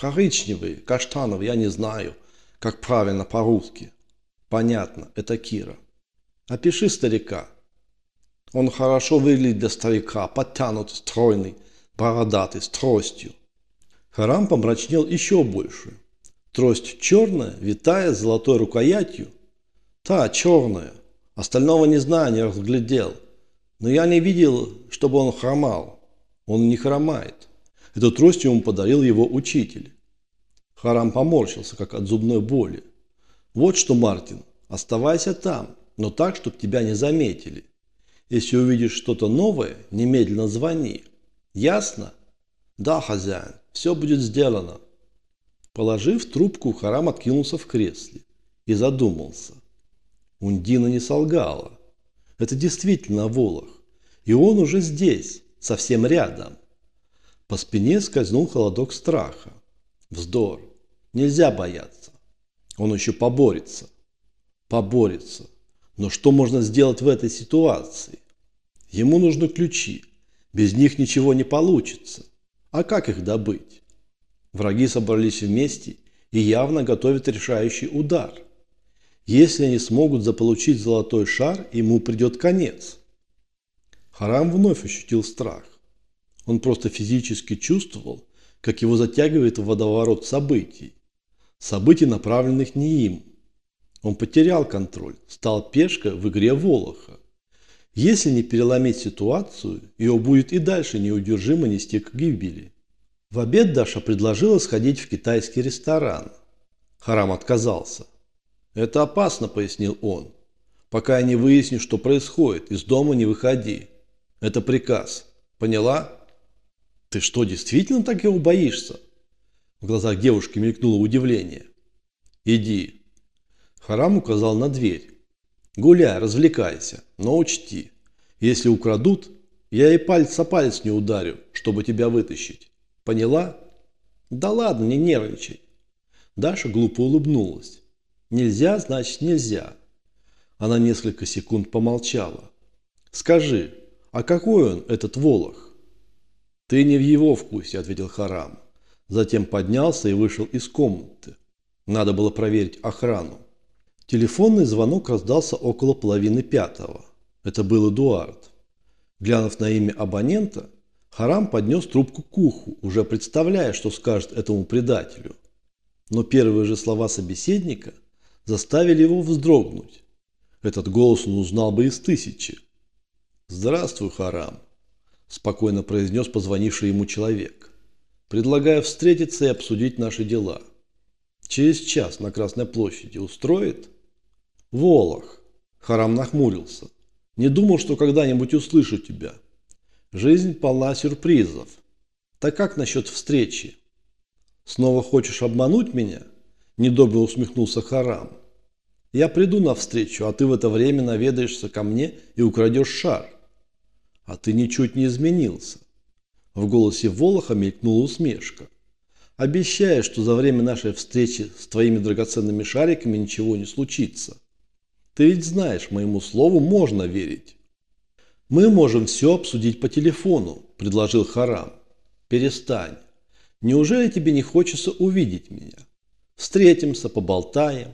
Коричневый, каштановый, я не знаю, как правильно по-русски. Понятно, это Кира. Опиши старика. Он хорошо выглядит для старика, подтянут, стройный, бородатый, с тростью. Харам помрачнел еще больше. Трость черная, витая, золотой рукоятью. Та, черная. Остального не знаю, не разглядел. Но я не видел, чтобы он хромал. Он не хромает. Эту трость ему подарил его учитель. Харам поморщился, как от зубной боли. Вот что, Мартин, оставайся там, но так, чтобы тебя не заметили. Если увидишь что-то новое, немедленно звони. Ясно? Да, хозяин, все будет сделано. Положив трубку, Харам откинулся в кресле и задумался. Ундина не солгала. Это действительно Волох. И он уже здесь, совсем рядом. По спине скользнул холодок страха. Вздор. Нельзя бояться. Он еще поборется. Поборется. Но что можно сделать в этой ситуации? Ему нужны ключи. Без них ничего не получится. А как их добыть? Враги собрались вместе и явно готовят решающий удар. Если они смогут заполучить золотой шар, ему придет конец. Харам вновь ощутил страх. Он просто физически чувствовал, как его затягивает в водоворот событий. Событий, направленных не им. Он потерял контроль, стал пешкой в игре Волоха. Если не переломить ситуацию, его будет и дальше неудержимо нести к гибели. В обед Даша предложила сходить в китайский ресторан. Харам отказался. «Это опасно», – пояснил он. «Пока я не выясню, что происходит, из дома не выходи. Это приказ. Поняла?» «Ты что, действительно так его боишься?» В глазах девушки мелькнуло удивление. «Иди». Харам указал на дверь. «Гуляй, развлекайся, но учти, если украдут, я и пальца палец не ударю, чтобы тебя вытащить. Поняла? Да ладно, не нервничай. Даша глупо улыбнулась. Нельзя, значит нельзя. Она несколько секунд помолчала. Скажи, а какой он, этот Волох? Ты не в его вкусе, ответил Харам. Затем поднялся и вышел из комнаты. Надо было проверить охрану. Телефонный звонок раздался около половины пятого. Это был Эдуард. Глянув на имя абонента, Харам поднес трубку к уху, уже представляя, что скажет этому предателю. Но первые же слова собеседника заставили его вздрогнуть. Этот голос он узнал бы из тысячи. «Здравствуй, Харам», – спокойно произнес позвонивший ему человек. «Предлагаю встретиться и обсудить наши дела. Через час на Красной площади устроит?» «Волох», – Харам нахмурился. «Не думал, что когда-нибудь услышу тебя». Жизнь полна сюрпризов. Так как насчет встречи? Снова хочешь обмануть меня? Недобро усмехнулся Харам. Я приду на встречу, а ты в это время наведаешься ко мне и украдешь шар. А ты ничуть не изменился. В голосе Волоха мелькнула усмешка. Обещаю, что за время нашей встречи с твоими драгоценными шариками ничего не случится. Ты ведь знаешь, моему слову можно верить. «Мы можем все обсудить по телефону», – предложил Харам. «Перестань. Неужели тебе не хочется увидеть меня? Встретимся, поболтаем,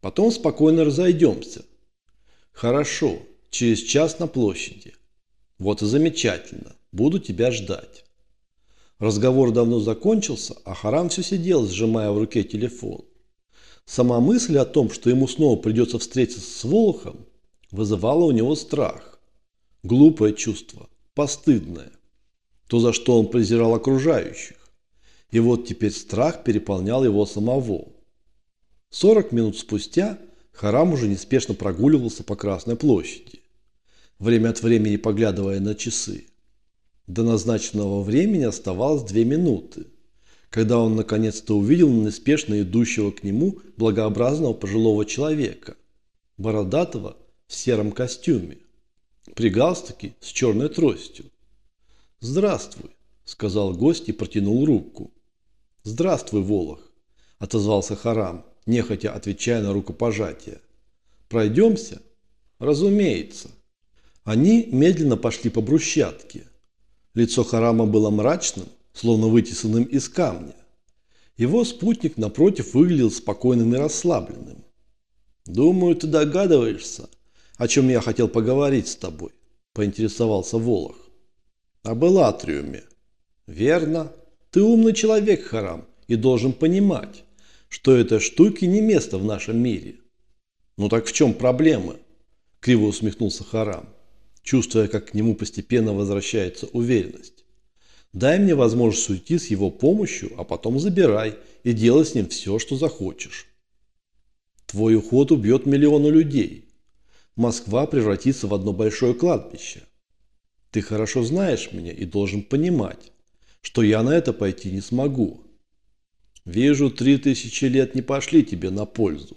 потом спокойно разойдемся». «Хорошо, через час на площади». «Вот и замечательно. Буду тебя ждать». Разговор давно закончился, а Харам все сидел, сжимая в руке телефон. Сама мысль о том, что ему снова придется встретиться с Волохом, вызывала у него страх. Глупое чувство, постыдное. То, за что он презирал окружающих. И вот теперь страх переполнял его самого. 40 минут спустя Харам уже неспешно прогуливался по Красной площади, время от времени поглядывая на часы. До назначенного времени оставалось две минуты, когда он наконец-то увидел неспешно идущего к нему благообразного пожилого человека, бородатого в сером костюме при галстуке с черной тростью. «Здравствуй», – сказал гость и протянул руку. «Здравствуй, Волох», – отозвался Харам, нехотя отвечая на рукопожатие. «Пройдемся?» «Разумеется». Они медленно пошли по брусчатке. Лицо Харама было мрачным, словно вытесанным из камня. Его спутник, напротив, выглядел спокойным и расслабленным. «Думаю, ты догадываешься, о чем я хотел поговорить с тобой», – поинтересовался Волох. «Об Элатриуме». «Верно. Ты умный человек, Харам, и должен понимать, что этой штуки не место в нашем мире». «Ну так в чем проблема?» – криво усмехнулся Харам, чувствуя, как к нему постепенно возвращается уверенность. Дай мне возможность уйти с его помощью, а потом забирай и делай с ним все, что захочешь. Твой уход убьет миллионы людей. Москва превратится в одно большое кладбище. Ты хорошо знаешь меня и должен понимать, что я на это пойти не смогу. Вижу, три тысячи лет не пошли тебе на пользу,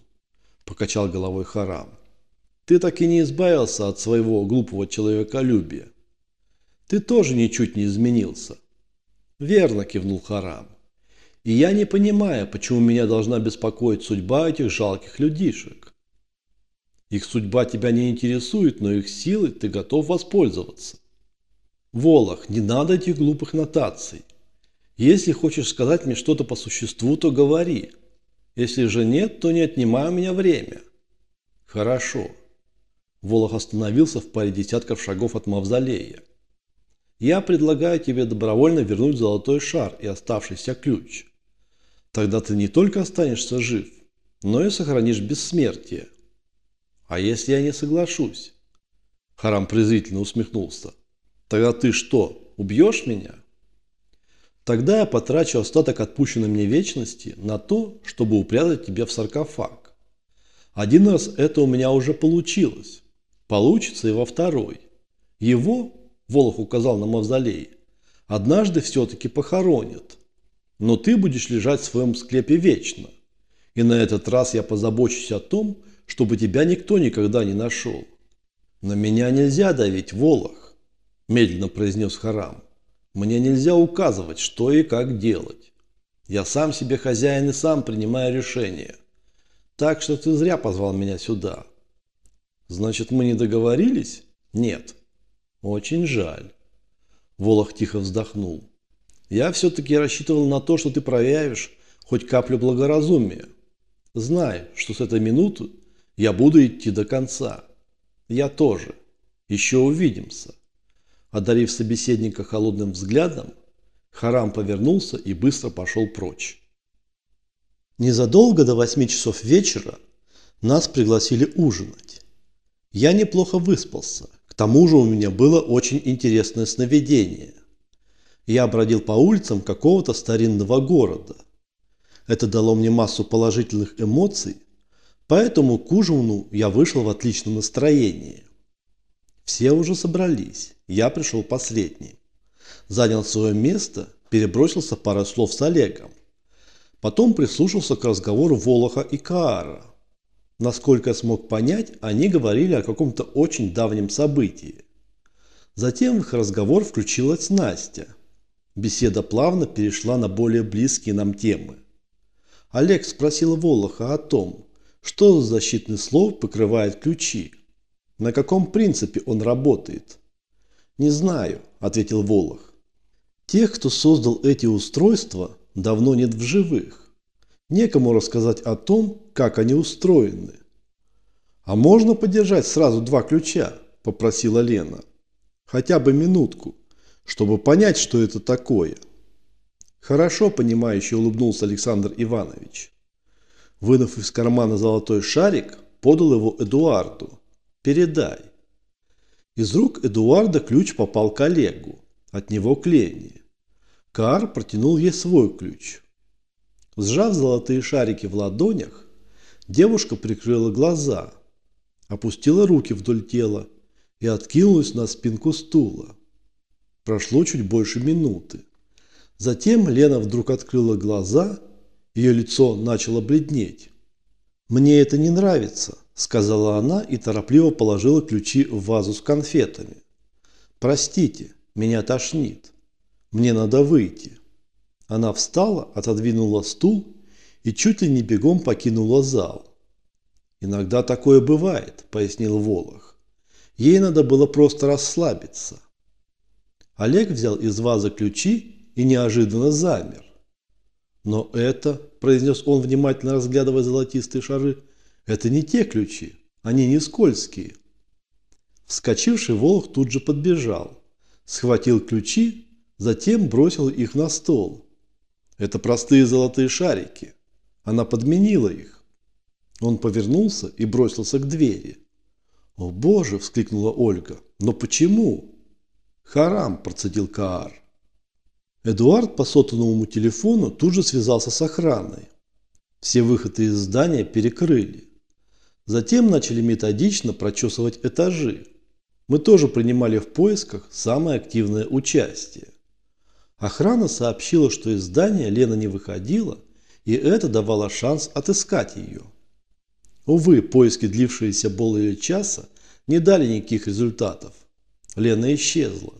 покачал головой Харам. Ты так и не избавился от своего глупого человеколюбия. Ты тоже ничуть не изменился. Верно, кивнул Харам. И я не понимаю, почему меня должна беспокоить судьба этих жалких людишек. Их судьба тебя не интересует, но их силой ты готов воспользоваться. Волох, не надо этих глупых нотаций. Если хочешь сказать мне что-то по существу, то говори. Если же нет, то не отнимай у меня время. Хорошо. Волох остановился в паре десятков шагов от мавзолея. Я предлагаю тебе добровольно вернуть золотой шар и оставшийся ключ. Тогда ты не только останешься жив, но и сохранишь бессмертие. А если я не соглашусь? Харам презрительно усмехнулся. Тогда ты что, убьешь меня? Тогда я потрачу остаток отпущенной мне вечности на то, чтобы упрятать тебя в саркофаг. Один раз это у меня уже получилось. Получится и во второй. Его Волох указал на мавзолей, однажды все-таки похоронят. Но ты будешь лежать в своем склепе вечно. И на этот раз я позабочусь о том, чтобы тебя никто никогда не нашел. На меня нельзя давить, Волох, медленно произнес Харам. Мне нельзя указывать, что и как делать. Я сам себе хозяин и сам принимаю решения. Так что ты зря позвал меня сюда. Значит, мы не договорились? Нет. Очень жаль. Волох тихо вздохнул. Я все-таки рассчитывал на то, что ты проявишь хоть каплю благоразумия. Знай, что с этой минуты я буду идти до конца. Я тоже. Еще увидимся. Одарив собеседника холодным взглядом, Харам повернулся и быстро пошел прочь. Незадолго до восьми часов вечера нас пригласили ужинать. Я неплохо выспался к тому же у меня было очень интересное сновидение. Я бродил по улицам какого-то старинного города. Это дало мне массу положительных эмоций, поэтому к ужину я вышел в отличном настроении. Все уже собрались, я пришел последний. Занял свое место, перебросился пару слов с Олегом. Потом прислушался к разговору Волоха и Каара – Насколько смог понять, они говорили о каком-то очень давнем событии. Затем в их разговор включилась Настя. Беседа плавно перешла на более близкие нам темы. Олег спросил Волоха о том, что за защитный слов покрывает ключи. На каком принципе он работает? «Не знаю», – ответил Волох. «Тех, кто создал эти устройства, давно нет в живых. Некому рассказать о том, как они устроены. «А можно подержать сразу два ключа?» – попросила Лена. «Хотя бы минутку, чтобы понять, что это такое». «Хорошо, понимающе улыбнулся Александр Иванович. Вынув из кармана золотой шарик, подал его Эдуарду. «Передай». Из рук Эдуарда ключ попал к Олегу, от него к Лене. Кар протянул ей свой ключ. Сжав золотые шарики в ладонях, девушка прикрыла глаза, опустила руки вдоль тела и откинулась на спинку стула. Прошло чуть больше минуты. Затем Лена вдруг открыла глаза, ее лицо начало бледнеть. «Мне это не нравится», – сказала она и торопливо положила ключи в вазу с конфетами. «Простите, меня тошнит. Мне надо выйти». Она встала, отодвинула стул и чуть ли не бегом покинула зал. «Иногда такое бывает», – пояснил Волох. «Ей надо было просто расслабиться». Олег взял из вазы ключи и неожиданно замер. Но это, произнес он, внимательно разглядывая золотистые шары, это не те ключи, они не скользкие. Вскочивший Волх тут же подбежал, схватил ключи, затем бросил их на стол. Это простые золотые шарики. Она подменила их. Он повернулся и бросился к двери. «О боже!» – вскликнула Ольга. «Но почему?» «Харам!» – процедил Каар. Эдуард по сотовому телефону тут же связался с охраной. Все выходы из здания перекрыли. Затем начали методично прочесывать этажи. Мы тоже принимали в поисках самое активное участие. Охрана сообщила, что из здания Лена не выходила, и это давало шанс отыскать ее. Увы, поиски, длившиеся более часа, не дали никаких результатов. Лена исчезла.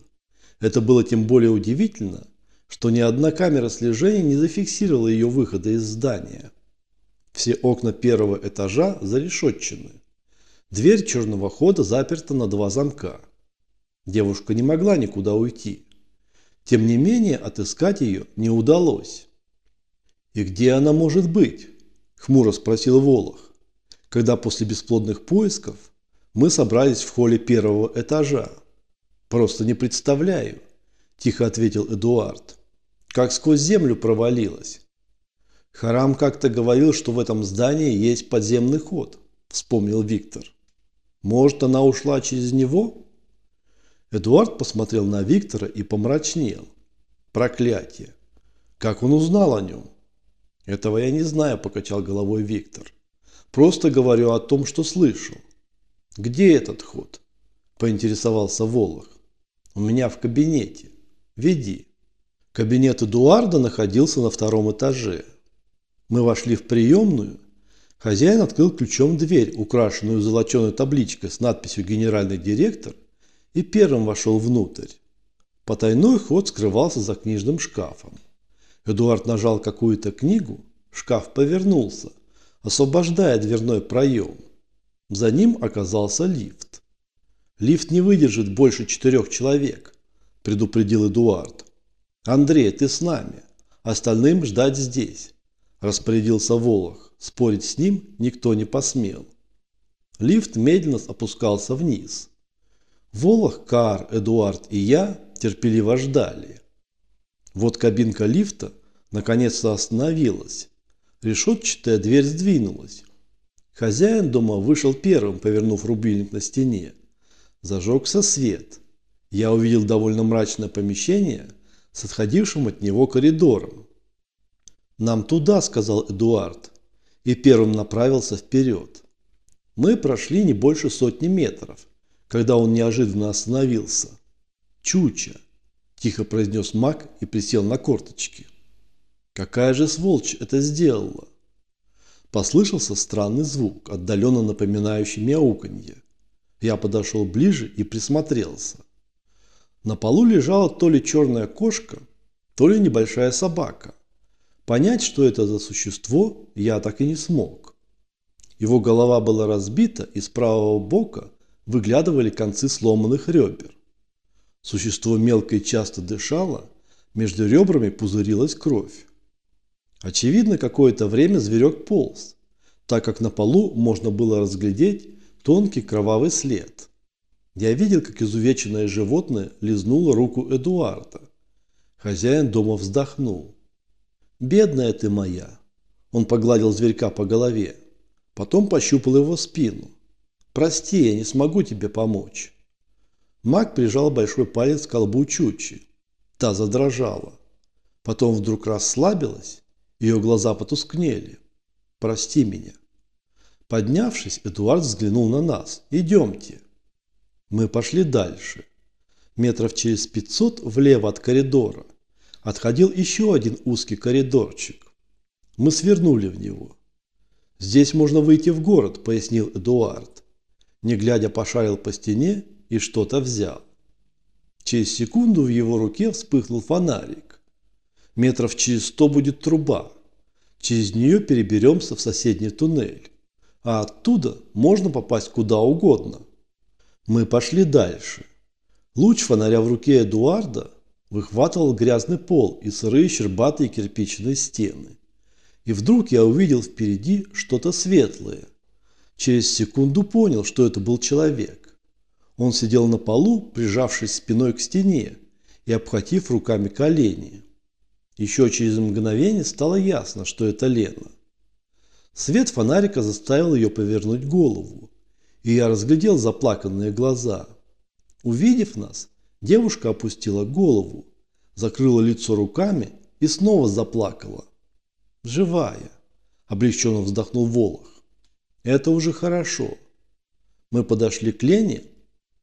Это было тем более удивительно, что ни одна камера слежения не зафиксировала ее выхода из здания. Все окна первого этажа зарешетчены. Дверь черного хода заперта на два замка. Девушка не могла никуда уйти. Тем не менее, отыскать ее не удалось. «И где она может быть?» – хмуро спросил Волох, когда после бесплодных поисков мы собрались в холле первого этажа. «Просто не представляю», – тихо ответил Эдуард. «Как сквозь землю провалилась». «Харам как-то говорил, что в этом здании есть подземный ход», – вспомнил Виктор. «Может, она ушла через него?» Эдуард посмотрел на Виктора и помрачнел. «Проклятие! Как он узнал о нем?» «Этого я не знаю», – покачал головой Виктор. «Просто говорю о том, что слышал». «Где этот ход?» – поинтересовался Волох. «У меня в кабинете. Веди». Кабинет Эдуарда находился на втором этаже. Мы вошли в приемную. Хозяин открыл ключом дверь, украшенную золоченой табличкой с надписью «Генеральный директор», и первым вошел внутрь. Потайной ход скрывался за книжным шкафом. Эдуард нажал какую-то книгу, шкаф повернулся, освобождая дверной проем. За ним оказался лифт. «Лифт не выдержит больше четырех человек», – предупредил Эдуард. «Андрей, ты с нами. Остальным ждать здесь», – распорядился Волох. Спорить с ним никто не посмел. Лифт медленно опускался вниз. Волох, Кар, Эдуард и я терпеливо ждали. Вот кабинка лифта наконец-то остановилась. Решетчатая дверь сдвинулась. Хозяин дома вышел первым, повернув рубильник на стене. Зажегся свет. Я увидел довольно мрачное помещение с отходившим от него коридором. «Нам туда», – сказал Эдуард, и первым направился вперед. Мы прошли не больше сотни метров, когда он неожиданно остановился. «Чуча», – тихо произнес маг и присел на корточки. «Какая же сволочь это сделала?» Послышался странный звук, отдаленно напоминающий мяуканье. Я подошел ближе и присмотрелся. На полу лежала то ли черная кошка, то ли небольшая собака. Понять, что это за существо, я так и не смог. Его голова была разбита, и с правого бока выглядывали концы сломанных ребер. Существо мелко и часто дышало, между ребрами пузырилась кровь. Очевидно, какое-то время зверек полз, так как на полу можно было разглядеть тонкий кровавый след. Я видел, как изувеченное животное лизнуло руку Эдуарда. Хозяин дома вздохнул. «Бедная ты моя!» Он погладил зверька по голове. Потом пощупал его спину. «Прости, я не смогу тебе помочь». Маг прижал большой палец к колбу Чучи. Та задрожала. Потом вдруг расслабилась ее глаза потускнели. «Прости меня». Поднявшись, Эдуард взглянул на нас. «Идемте». Мы пошли дальше. Метров через пятьсот влево от коридора отходил еще один узкий коридорчик. Мы свернули в него. «Здесь можно выйти в город», – пояснил Эдуард. Не глядя, пошарил по стене и что-то взял. Через секунду в его руке вспыхнул фонарик. Метров через сто будет труба. Через нее переберемся в соседний туннель. А оттуда можно попасть куда угодно. Мы пошли дальше. Луч фонаря в руке Эдуарда выхватывал грязный пол и сырые щербатые кирпичные стены. И вдруг я увидел впереди что-то светлое. Через секунду понял, что это был человек. Он сидел на полу, прижавшись спиной к стене и обхватив руками колени. Еще через мгновение стало ясно, что это Лена. Свет фонарика заставил ее повернуть голову, и я разглядел заплаканные глаза. Увидев нас, девушка опустила голову, закрыла лицо руками и снова заплакала. «Живая!» – облегченно вздохнул Волох. «Это уже хорошо». Мы подошли к Лене.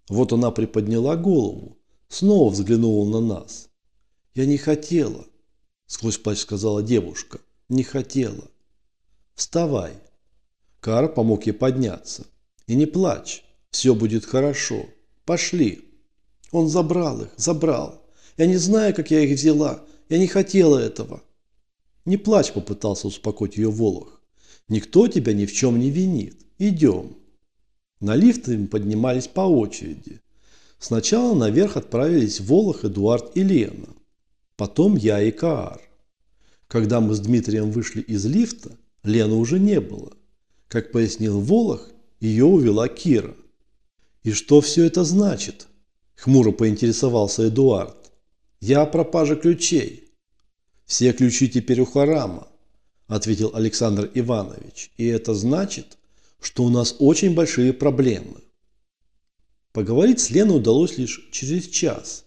Вот она приподняла голову, снова взглянула на нас. «Я не хотела», – сквозь плач сказала девушка. «Не хотела». «Вставай». Кара помог ей подняться. «И не плачь, все будет хорошо. Пошли». Он забрал их, забрал. Я не знаю, как я их взяла. Я не хотела этого. Не плачь, попытался успокоить ее Волох. Никто тебя ни в чем не винит. Идем. На лифты мы поднимались по очереди. Сначала наверх отправились Волох, Эдуард и Лена. Потом я и Каар. Когда мы с Дмитрием вышли из лифта, Лены уже не было. Как пояснил Волох, ее увела Кира. «И что все это значит?» – хмуро поинтересовался Эдуард. «Я о пропаже ключей». «Все ключи теперь у Харама», – ответил Александр Иванович. «И это значит, что у нас очень большие проблемы». Поговорить с Леной удалось лишь через час,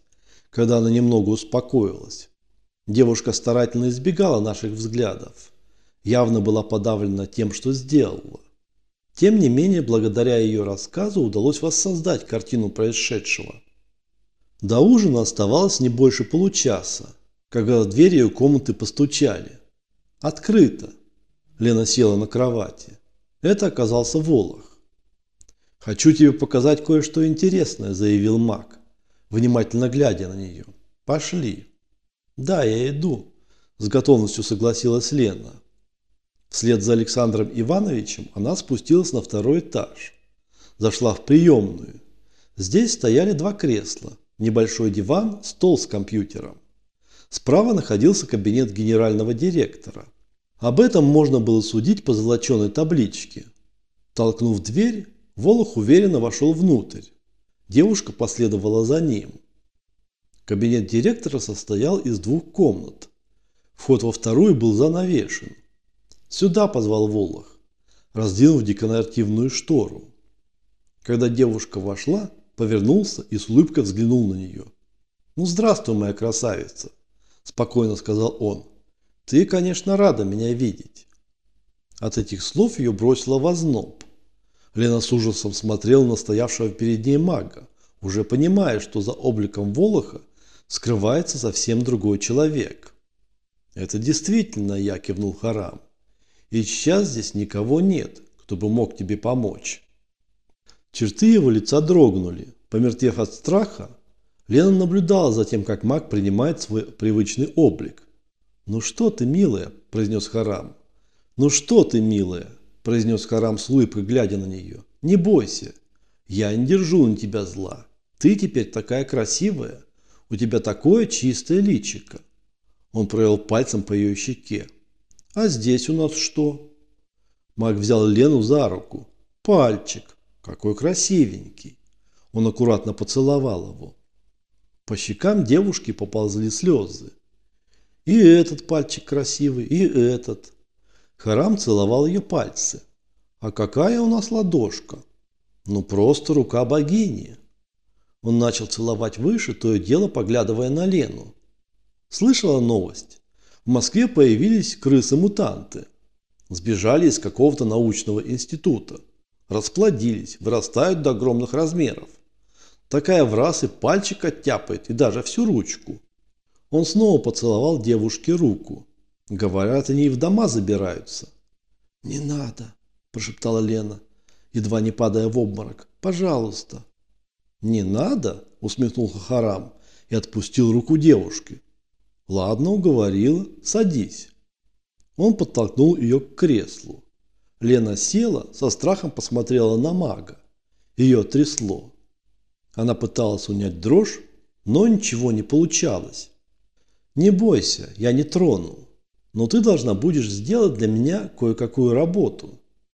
когда она немного успокоилась. Девушка старательно избегала наших взглядов. Явно была подавлена тем, что сделала. Тем не менее, благодаря ее рассказу удалось воссоздать картину происшедшего. До ужина оставалось не больше получаса, когда в дверь ее комнаты постучали. «Открыто!» Лена села на кровати. Это оказался Волох. «Хочу тебе показать кое-что интересное», – заявил маг, внимательно глядя на нее. «Пошли». «Да, я иду», – с готовностью согласилась Лена. Вслед за Александром Ивановичем она спустилась на второй этаж. Зашла в приемную. Здесь стояли два кресла – небольшой диван, стол с компьютером. Справа находился кабинет генерального директора. Об этом можно было судить по золоченой табличке. Толкнув дверь, Волох уверенно вошел внутрь. Девушка последовала за ним. Кабинет директора состоял из двух комнат. Вход во вторую был занавешен. «Сюда!» – позвал Волох, раздвинув декоративную штору. Когда девушка вошла, повернулся и с улыбкой взглянул на нее. «Ну, здравствуй, моя красавица», – спокойно сказал он. «Ты, конечно, рада меня видеть». От этих слов ее бросило в озноб. Лена с ужасом смотрела на стоявшего перед ней мага, уже понимая, что за обликом Волоха скрывается совсем другой человек. «Это действительно я», – кивнул Харам. «И сейчас здесь никого нет, кто бы мог тебе помочь». Черты его лица дрогнули. Помертвев от страха, Лена наблюдала за тем, как маг принимает свой привычный облик. «Ну что ты, милая?» – произнес Харам. «Ну что ты, милая?» – произнес Харам с улыбкой, глядя на нее. «Не бойся. Я не держу на тебя зла. Ты теперь такая красивая. У тебя такое чистое личико». Он провел пальцем по ее щеке. «А здесь у нас что?» Маг взял Лену за руку. «Пальчик. Какой красивенький. Он аккуратно поцеловал его. По щекам девушки поползли слезы. И этот пальчик красивый, и этот. Харам целовал ее пальцы. А какая у нас ладошка? Ну просто рука богини. Он начал целовать выше, то и дело поглядывая на Лену. Слышала новость? В Москве появились крысы-мутанты. Сбежали из какого-то научного института расплодились, вырастают до огромных размеров. Такая в раз и пальчик оттяпает, и даже всю ручку. Он снова поцеловал девушке руку. Говорят, они и в дома забираются. «Не надо», – прошептала Лена, едва не падая в обморок. «Пожалуйста». «Не надо?» – усмехнулся Харам и отпустил руку девушки. «Ладно, уговорила. Садись». Он подтолкнул ее к креслу. Лена села, со страхом посмотрела на мага. Ее трясло. Она пыталась унять дрожь, но ничего не получалось. Не бойся, я не трону, но ты должна будешь сделать для меня кое-какую работу.